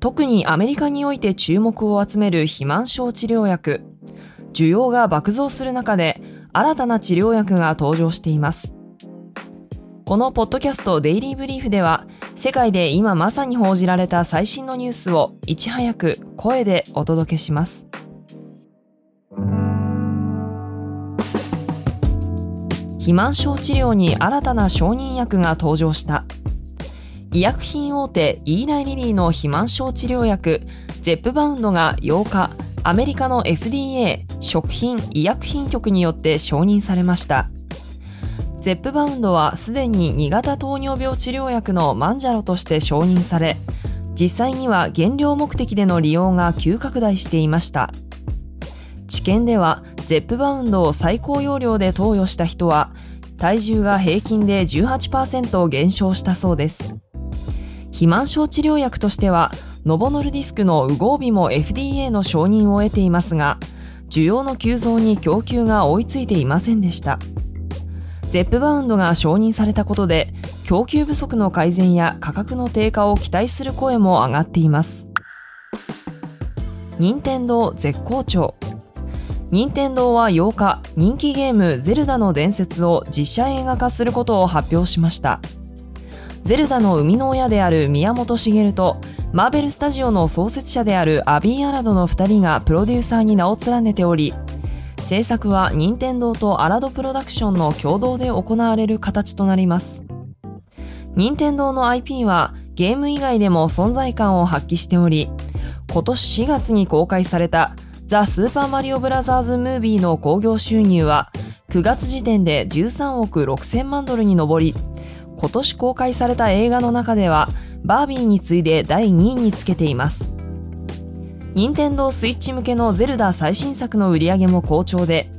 特にアメリカにおいて注目を集める肥満症治療薬。需要が爆増する中で新たな治療薬が登場しています。このポッドキャストデイリーブリーフでは世界で今まさに報じられた最新のニュースをいち早く声でお届けします。肥満症治療に新たな承認薬が登場した。医薬品大手イーナイリリーの肥満症治療薬ゼップバウンドが8日アメリカの FDA 食品医薬品局によって承認されました。ゼップバウンドはすでに2型糖尿病治療薬のマンジャロとして承認され実際には減量目的での利用が急拡大していました。治験ではゼップバウンドを最高容量で投与した人は体重が平均で18%減少したそうです。肥満症治療薬としては、ノボノルディスクのウゴービも FDA の承認を得ていますが、需要の急増に供給が追いついていませんでした。ゼップバウンドが承認されたことで、供給不足の改善や価格の低下を期待する声も上がっています。任天堂絶好調。任天堂は8日、人気ゲームゼルダの伝説を実写映画化することを発表しました。ゼルダの生みの親である宮本茂とマーベルスタジオの創設者であるアビー・アラドの2人がプロデューサーに名を連ねており制作は任天堂とアラドプロダクションの共同で行われる形となります。任天堂の IP はゲーム以外でも存在感を発揮しており今年4月に公開されたザ・スーパーマリオブラザーズ・ムービーの興行収入は9月時点で13億6000万ドルに上り今年公開された映画の中ではバービーに次いで第2位につけています。任天堂スイッチ向けのゼルダ最新作の売り上げも好調で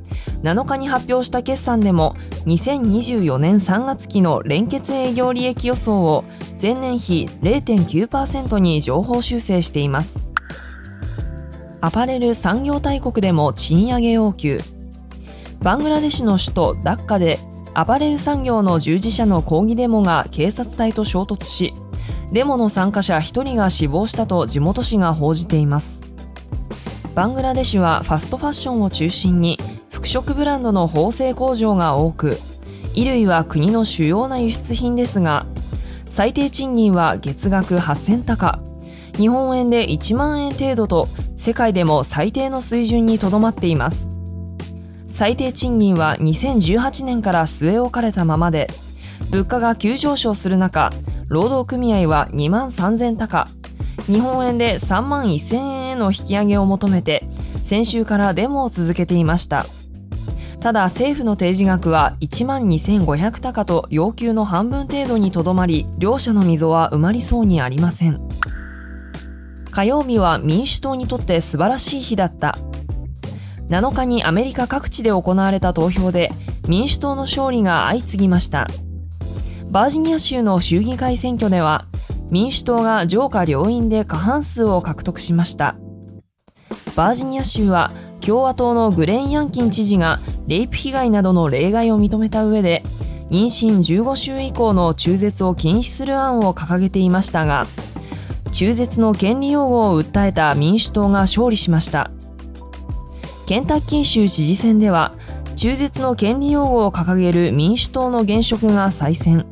7日に発表した決算でも2024年3月期の連結営業利益予想を前年比0.9%に上方修正しています。アパレル産業大国でも賃上げ要求。バングラデシュの首都ダッカでアパレル産業の従事者の抗議デモが警察隊と衝突し、デモの参加者1人が死亡したと地元紙が報じています。バングラデシュはファストファッションを中心に服飾ブランドの縫製工場が多く、衣類は国の主要な輸出品ですが、最低賃金は月額8000高、日本円で1万円程度と世界でも最低の水準にとどまっています。最低賃金は2018年から据え置かれたままで、物価が急上昇する中、労働組合は2万3000高、日本円で3万1000円への引き上げを求めて、先週からデモを続けていました。ただ政府の提示額は1万2500高と要求の半分程度にとどまり、両者の溝は埋まりそうにありません。火曜日は民主党にとって素晴らしい日だった7日にアメリカ各地で行われた投票で民主党の勝利が相次ぎました。バージニア州の州議会選挙では民主党が上下両院で過半数を獲得しました。バージニア州は共和党のグレン・ヤンキン知事がレイプ被害などの例外を認めた上で妊娠15週以降の中絶を禁止する案を掲げていましたが中絶の権利擁護を訴えた民主党が勝利しましたケンタッキー州知事選では中絶の権利擁護を掲げる民主党の現職が再選。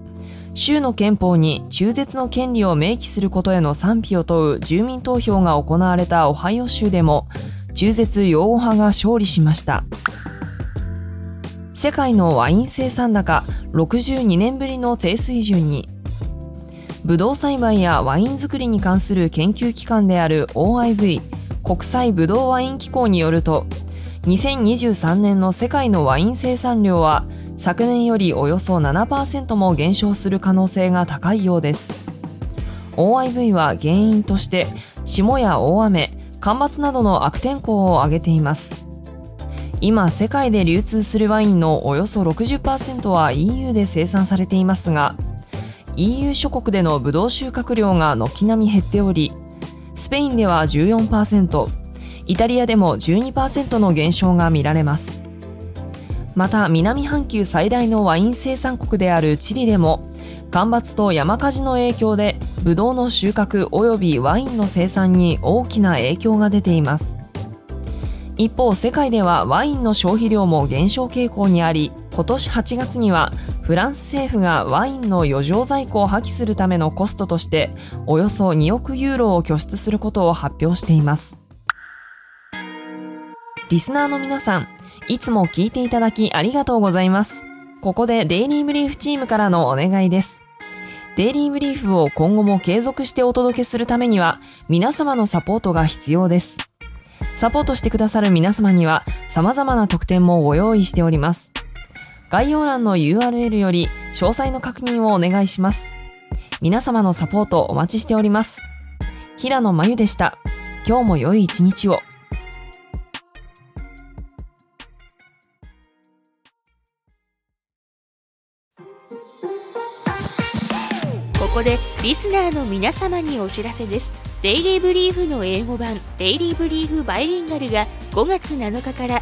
州の憲法に中絶の権利を明記することへの賛否を問う住民投票が行われたオハイオ州でも中絶擁護派が勝利しました。世界のワイン生産高62年ぶりの低水準に。ブドウ栽培やワイン作りに関する研究機関である OIV 国際ブドウワイン機構によると2023年の世界のワイン生産量は昨年よりおよそ7%も減少する可能性が高いようです。OIV は原因として霜や大雨干ばつなどの悪天候を挙げています。今世界で流通するワインのおよそ60%は EU で生産されていますが EU 諸国でのブドウ収穫量が軒並み減っておりスペインでは14%イタリアでも12%の減少が見られます。また南半球最大のワイン生産国であるチリでも干ばつと山火事の影響でブドウの収穫及びワインの生産に大きな影響が出ています。一方世界ではワインの消費量も減少傾向にあり今年8月にはフランス政府がワインの余剰在庫を破棄するためのコストとしておよそ2億ユーロを拠出することを発表していますリスナーの皆さんいつも聞いていただきありがとうございます。ここでデイリーブリーフチームからのお願いです。デイリーブリーフを今後も継続してお届けするためには皆様のサポートが必要です。サポートしてくださる皆様には様々な特典もご用意しております。概要欄の URL より詳細の確認をお願いします。皆様のサポートお待ちしております。平野真由でした。今日も良い一日を。ここでリスナーの皆様にお知らせですデイリーブリーフの英語版デイリーブリーフバイリンガルが5月7日から